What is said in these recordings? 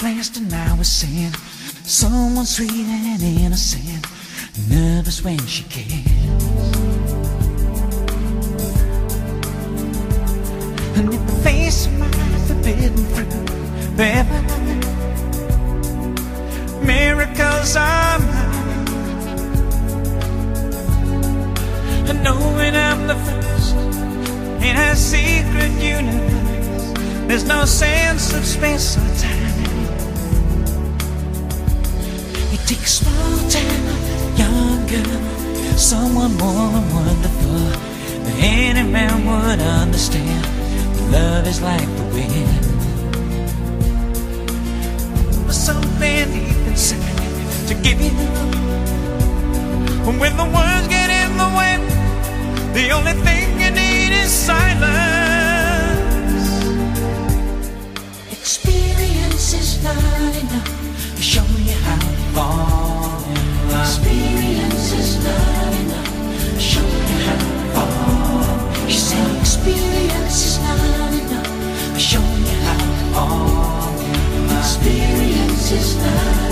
lost and I was seeing someone sweet and innocent, nervous when she kissed. And in the face of my forbidden fruit, baby, miracles are mine. Knowing I'm the first in a secret universe, there's no sense of space or time. It takes a small town, young girl, someone and wonderful that any man would understand. Love is like the wind. There's something deep inside to give you. Experience is not enough show you how in love. Experience is not enough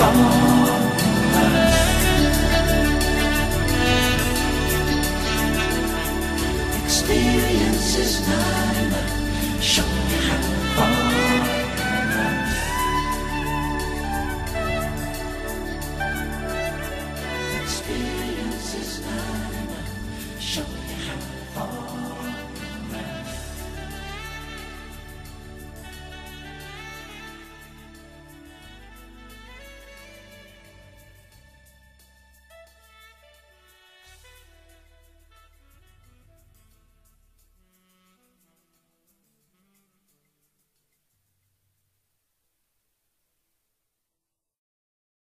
fall